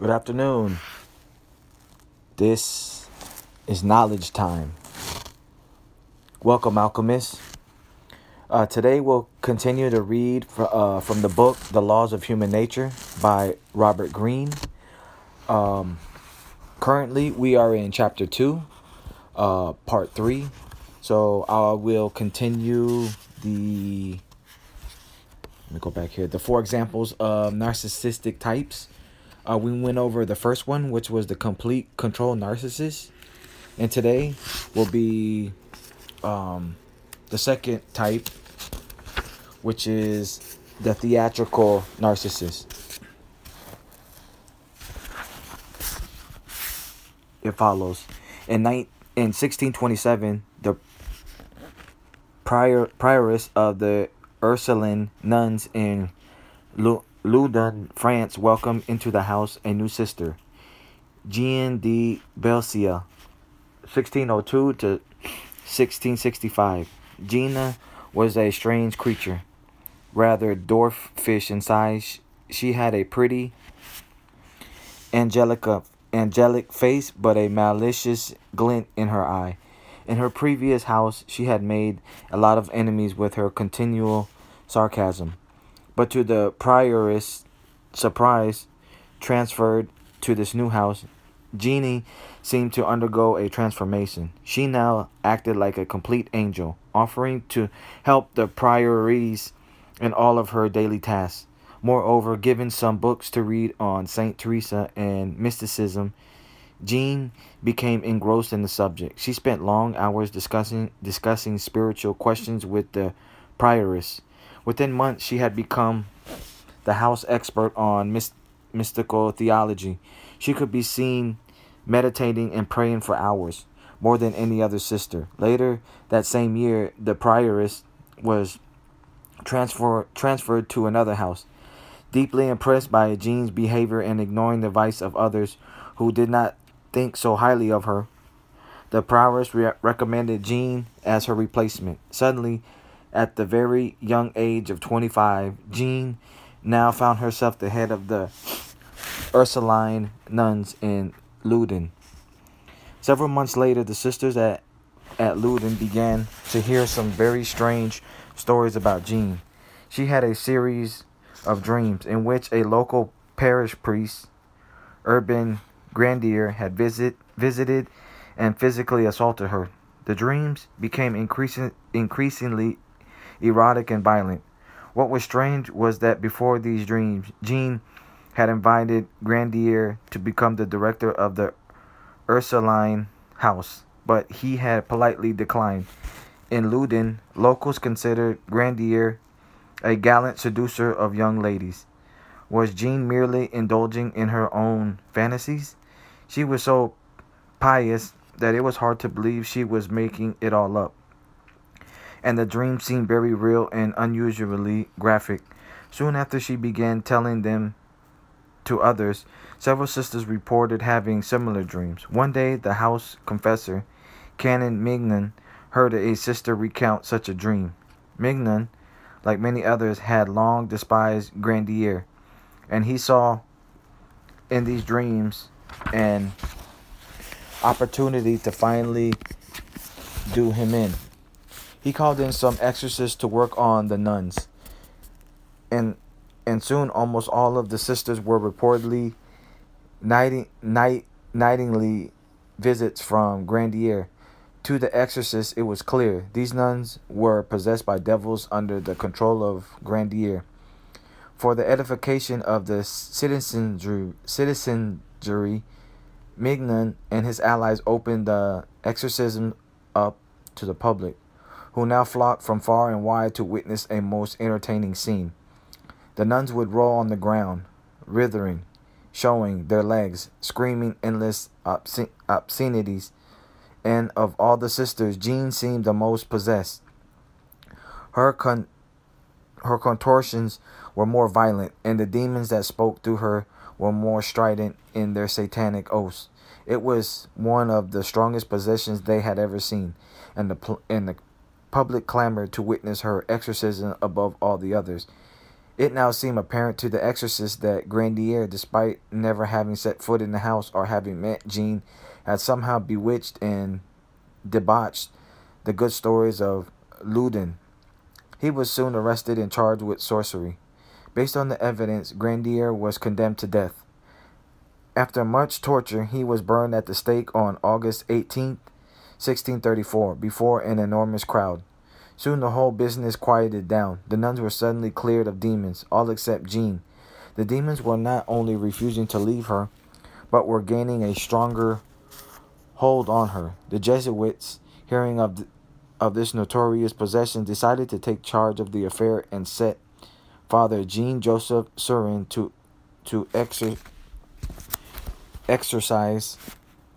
Good afternoon. This is knowledge time. Welcome, alchemists. Uh, today we'll continue to read uh, from the book The Laws of Human Nature by Robert Greene. Um, currently, we are in chapter 2, uh, part 3. So I will continue the. Let me go back here. The four examples of narcissistic types. Uh, we went over the first one, which was the complete control narcissist. And today will be um, the second type, which is the theatrical narcissist. It follows. In, ni- in 1627, the prior prioress of the Ursuline nuns in Loudun, France, welcomed into the house a new sister, Jeanne de Belcia, 1602 to 1665. Gina was a strange creature, rather dwarfish in size. She had a pretty, angelica, uh, angelic face, but a malicious glint in her eye. In her previous house, she had made a lot of enemies with her continual sarcasm. But to the prioress' surprise, transferred to this new house, Jeannie seemed to undergo a transformation. She now acted like a complete angel, offering to help the prioress in all of her daily tasks. Moreover, given some books to read on Saint Teresa and mysticism, Jean became engrossed in the subject. She spent long hours discussing discussing spiritual questions with the prioress. Within months, she had become the house expert on myst- mystical theology. She could be seen meditating and praying for hours, more than any other sister. Later that same year, the prioress was transfer- transferred to another house. Deeply impressed by Jean's behavior and ignoring the advice of others who did not think so highly of her. The prioress re- recommended Jean as her replacement. Suddenly, at the very young age of 25, Jean now found herself the head of the Ursuline nuns in Loudun. Several months later, the sisters at, at Loudun began to hear some very strange stories about Jean. She had a series of dreams in which a local parish priest, Urban Grandier had visit, visited and physically assaulted her. The dreams became increasing, increasingly erotic and violent. What was strange was that before these dreams, Jean had invited Grandier to become the director of the Ursuline house, but he had politely declined. In Loudun, locals considered Grandier a gallant seducer of young ladies. Was Jean merely indulging in her own fantasies? She was so pious that it was hard to believe she was making it all up. And the dream seemed very real and unusually graphic. Soon after she began telling them to others, several sisters reported having similar dreams. One day, the house confessor, Canon Mignon, heard a sister recount such a dream. Mignon, like many others, had long despised Grandier, and he saw in these dreams an opportunity to finally do him in. He called in some exorcists to work on the nuns. And and soon almost all of the sisters were reportedly nighting, night, nightingly visits from Grandier. To the exorcists, it was clear these nuns were possessed by devils under the control of Grandier. For the edification of the citizenry, citizenry Mignon and his allies opened the exorcism up to the public, who now flocked from far and wide to witness a most entertaining scene. The nuns would roll on the ground, writhing, showing their legs, screaming endless obscen- obscenities, and of all the sisters, Jean seemed the most possessed. Her con- her contortions were more violent, and the demons that spoke through her were more strident in their satanic oaths. It was one of the strongest possessions they had ever seen, and the and the public clamored to witness her exorcism above all the others. It now seemed apparent to the exorcist that Grandier, despite never having set foot in the house or having met Jean, had somehow bewitched and debauched the good stories of Loudun. He was soon arrested and charged with sorcery. Based on the evidence, Grandier was condemned to death. After much torture, he was burned at the stake on August 18, 1634, before an enormous crowd. Soon the whole business quieted down. The nuns were suddenly cleared of demons, all except Jean. The demons were not only refusing to leave her, but were gaining a stronger hold on her. The Jesuits, hearing of, the, of this notorious possession, decided to take charge of the affair and set Father Jean Joseph Surin to to exer, exercise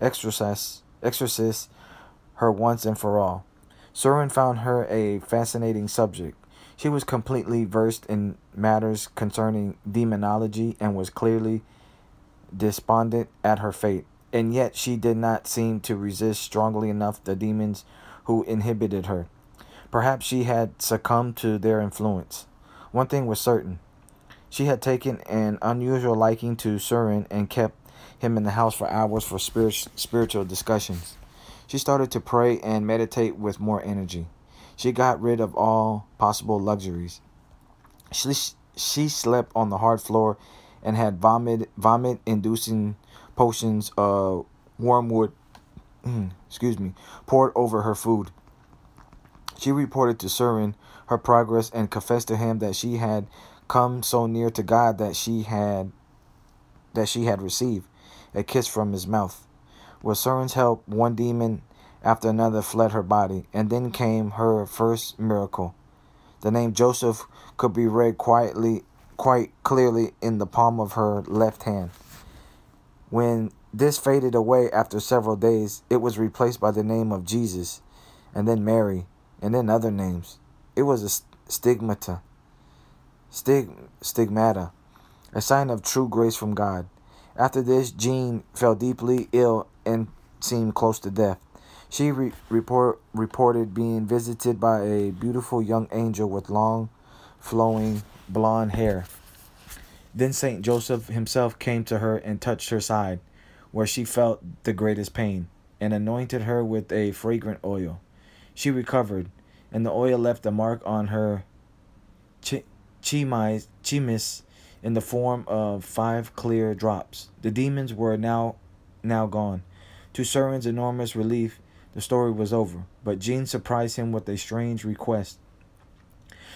exorcise exorcise her once and for all. Surin found her a fascinating subject. She was completely versed in matters concerning demonology and was clearly despondent at her fate. And yet she did not seem to resist strongly enough the demons who inhibited her. Perhaps she had succumbed to their influence. One thing was certain. She had taken an unusual liking to Surin and kept him in the house for hours for spirit, spiritual discussions. She started to pray and meditate with more energy. She got rid of all possible luxuries. She, she slept on the hard floor and had vomit vomit inducing potions of wormwood excuse me poured over her food. She reported to Surin her progress and confessed to him that she had come so near to God that she had that she had received a kiss from his mouth. With Surin's help, one demon after another fled her body, and then came her first miracle. The name Joseph could be read quietly, quite clearly in the palm of her left hand. When this faded away after several days, it was replaced by the name of Jesus, and then Mary, and then other names. It was a stigmata, stig, stigmata, a sign of true grace from God. After this, Jean fell deeply ill and seemed close to death. She re report, reported being visited by a beautiful young angel with long, flowing blonde hair. Then Saint Joseph himself came to her and touched her side, where she felt the greatest pain, and anointed her with a fragrant oil. She recovered, and the oil left a mark on her chimis, chimis in the form of five clear drops. The demons were now now gone. To Surin's enormous relief, the story was over, but Jean surprised him with a strange request.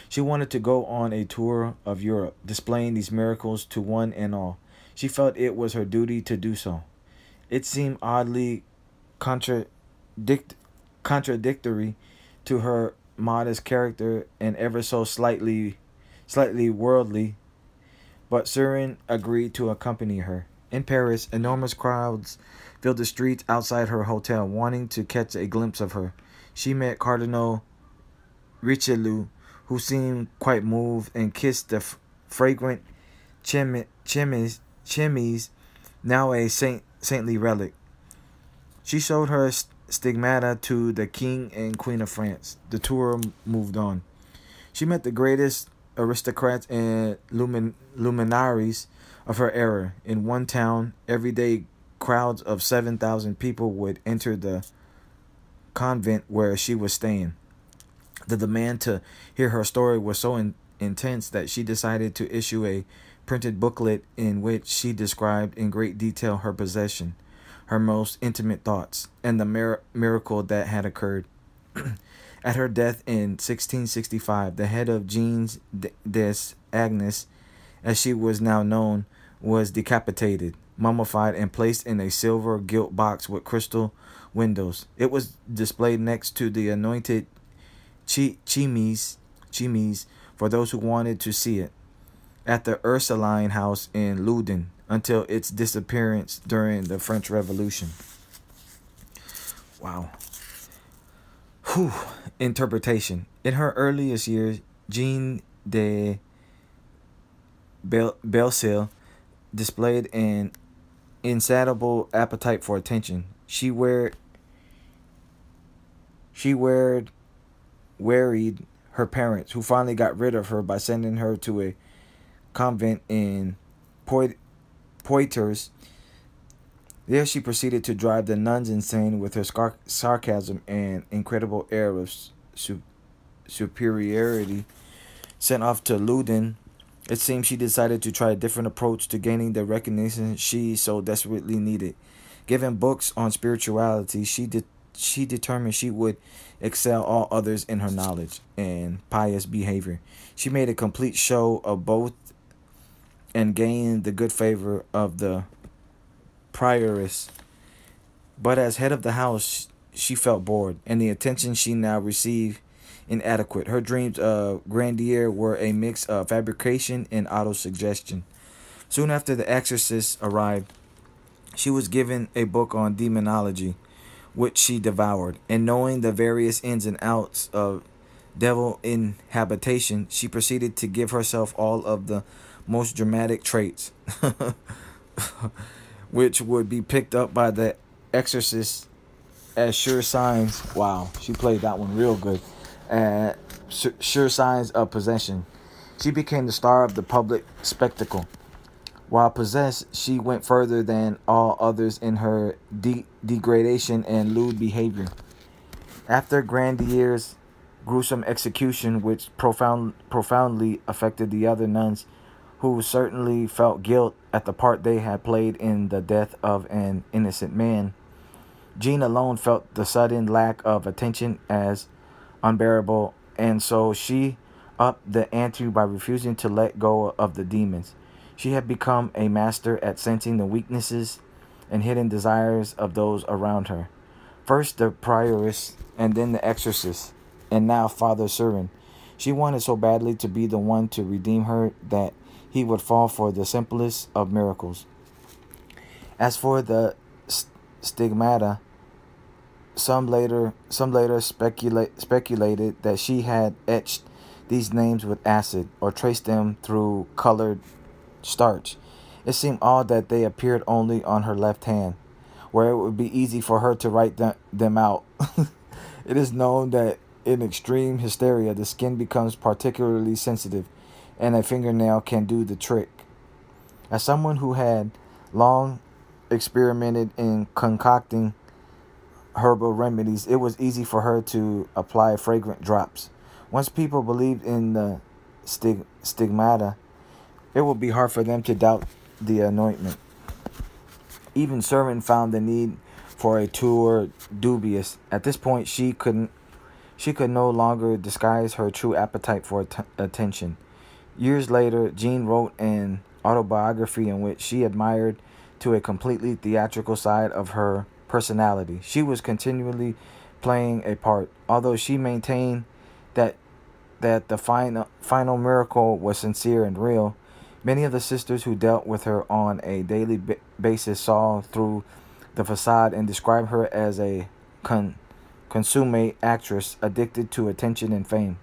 She wanted to go on a tour of Europe, displaying these miracles to one and all. She felt it was her duty to do so. It seemed oddly contradict contradictory to her modest character and ever so slightly slightly worldly, but Surin agreed to accompany her. In Paris, enormous crowds filled the streets outside her hotel, wanting to catch a glimpse of her. She met Cardinal Richelieu, who seemed quite moved, and kissed the fragrant chemise, now a saint, saintly relic. She showed her stigmata to the King and Queen of France. The tour moved on. She met the greatest aristocrats and lumin, luminaries of her error. In one town, every day crowds of 7,000 people would enter the convent where she was staying. The demand to hear her story was so in, intense that she decided to issue a printed booklet in which she described in great detail her possession, her most intimate thoughts, and the mir- miracle that had occurred. At her death in 1665, the head of Jean's des Agnes, as she was now known, was decapitated mummified, and placed in a silver gilt box with crystal windows. It was displayed next to the anointed chi- chimis, chimis for those who wanted to see it at the Ursuline house in Loudun until its disappearance during the French Revolution. Wow. Whew. Interpretation. In her earliest years, Jean de Bel- displayed an insatiable appetite for attention. She wear she weared wearied her parents, who finally got rid of her by sending her to a convent in Poitiers. There she proceeded to drive the nuns insane with her scar- sarcasm and incredible air of su- superiority. Sent off to Loudun, it seems she decided to try a different approach to gaining the recognition she so desperately needed. Given books on spirituality, she de- she determined she would excel all others in her knowledge and pious behavior. She made a complete show of both and gained the good favor of the prioress. But as head of the house, she felt bored, and the attention she now received inadequate. Her dreams of grandeur were a mix of fabrication and autosuggestion. Soon after the exorcist arrived, she was given a book on demonology, which she devoured, and knowing the various ins and outs of devil inhabitation, she proceeded to give herself all of the most dramatic traits, which would be picked up by the exorcist as sure signs. Wow, she played that one real good. Uh, sure signs of possession. She became the star of the public spectacle. While possessed, she went further than all others in her de- degradation and lewd behavior. After Grandier's gruesome execution, which profound, profoundly affected the other nuns, who certainly felt guilt at the part they had played in the death of an innocent man, Jean alone felt the sudden lack of attention as unbearable, and so she upped the ante by refusing to let go of the demons. She had become a master at sensing the weaknesses and hidden desires of those around her. First the prioress, and then the exorcist, and now Father Servin. She wanted so badly to be the one to redeem her that he would fall for the simplest of miracles. As for the st- stigmata, some later some later speculate, speculated that she had etched these names with acid or traced them through colored starch. It seemed odd that they appeared only on her left hand, where it would be easy for her to write them, them out. it is known that in extreme hysteria, the skin becomes particularly sensitive, and a fingernail can do the trick. As someone who had long experimented in concocting herbal remedies, it was easy for her to apply fragrant drops. Once people believed in the stig- stigmata, it would be hard for them to doubt the anointment. Even Servin found the need for a tour dubious. At this point, she couldn't. She could no longer disguise her true appetite for att- attention. Years later, Jean wrote an autobiography in which she admired to a completely theatrical side of her personality. She was continually playing a part, although she maintained that that the final final miracle was sincere and real. Many of the sisters who dealt with her on a daily basis saw through the facade and described her as a con- consummate actress addicted to attention and fame.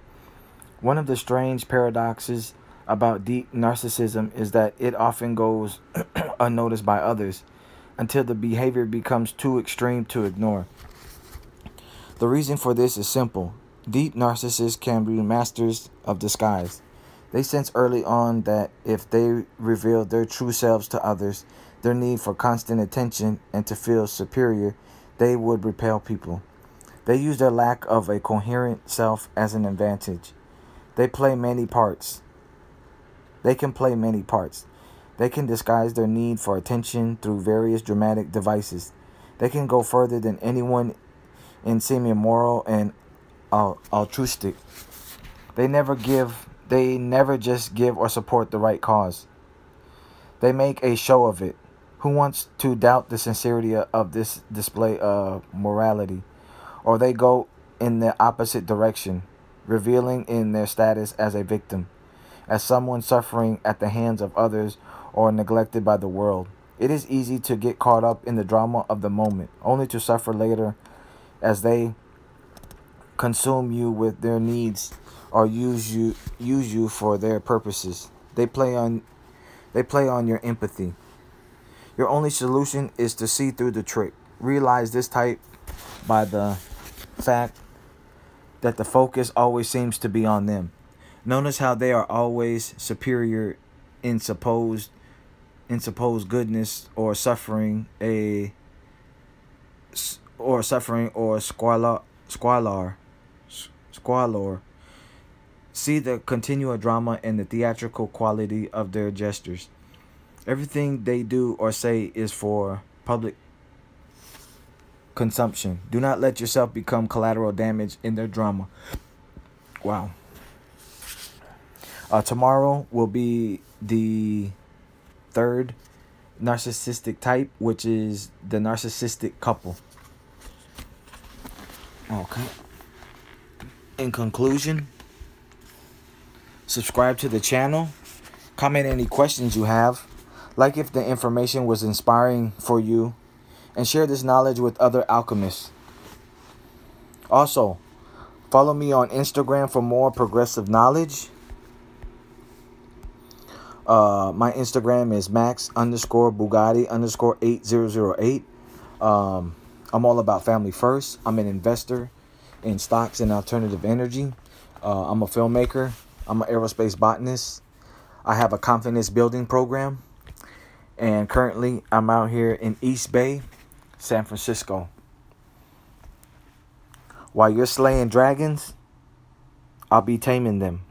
One of the strange paradoxes about deep narcissism is that it often goes unnoticed by others until the behavior becomes too extreme to ignore. The reason for this is simple. Deep narcissists can be masters of disguise. They sense early on that if they reveal their true selves to others, their need for constant attention and to feel superior, they would repel people. They use their lack of a coherent self as an advantage. They play many parts. They can play many parts. They can disguise their need for attention through various dramatic devices. They can go further than anyone in seeming moral and altruistic. They never give they never just give or support the right cause. They make a show of it. Who wants to doubt the sincerity of this display of morality? Or they go in the opposite direction, revealing in their status as a victim, as someone suffering at the hands of others or neglected by the world. It is easy to get caught up in the drama of the moment, only to suffer later as they consume you with their needs or use you use you for their purposes. They play on they play on your empathy. Your only solution is to see through the trick. Realize this type by the fact that the focus always seems to be on them. Notice how they are always superior in supposed in supposed goodness or suffering a or suffering or squalor squalor squalor see the continual drama and the theatrical quality of their gestures. Everything they do or say is for public consumption. Do not let yourself become collateral damage in their drama. Wow. Uh, tomorrow will be the third narcissistic type, which is the narcissistic couple. Okay. In conclusion, subscribe to the channel, comment any questions you have, like if the information was inspiring for you, and share this knowledge with other alchemists. Also, follow me on Instagram for more progressive knowledge uh, my Instagram is max underscore Bugatti underscore 8008. Um, I'm all about family first. I'm an investor in stocks and alternative energy. Uh, I'm a filmmaker. I'm an aerospace botanist. I have a confidence building program. And currently, I'm out here in East Bay, San Francisco. While you're slaying dragons, I'll be taming them.